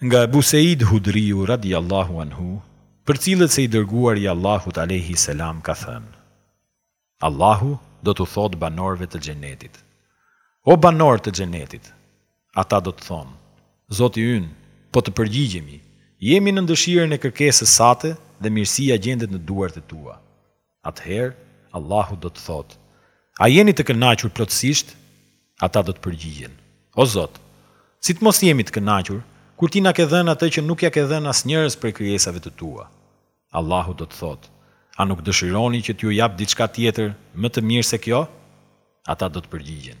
Nga Ebu Se'id Hudriu radijallahu anhu, përcillet se i Dërguari i Allahut alejhi selam ka thënë, Allahu do t'u thotë banorëve të Xhenetit, O banorë të Xhenetit! Ata do të thonë, Zoti ynë, po të përgjigjemi, jemi nën dëshirën e kërkesës sate dhe mirësia gjendet në duart e tua. Atëherë, Allahu do të thotë, A jeni të kënaqur plotësisht? Ata do të përgjigjen, O Zot, si të mos jemi të kënaqur, kur Ti na ke dhënë atë që nuk ia ke dhënë asnjërës prej krijesave të Tua? Allahu do të thotë, A nuk dëshironi që t'ju jap diçka tjetër më të mirë se kjo? Ata do të përgjigjen,